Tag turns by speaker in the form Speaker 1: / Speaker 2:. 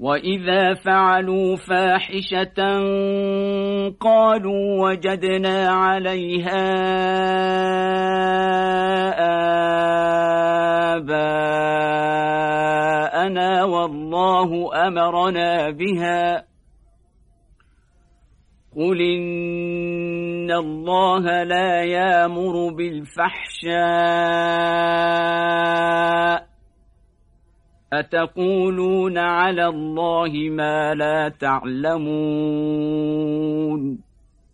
Speaker 1: وإذا فعلوا فاحشة قالوا وجدنا عليها آباءنا والله أمرنا بها قل إن الله لا يامر بالفحشاء أتقولون على الله ما لا تعلمون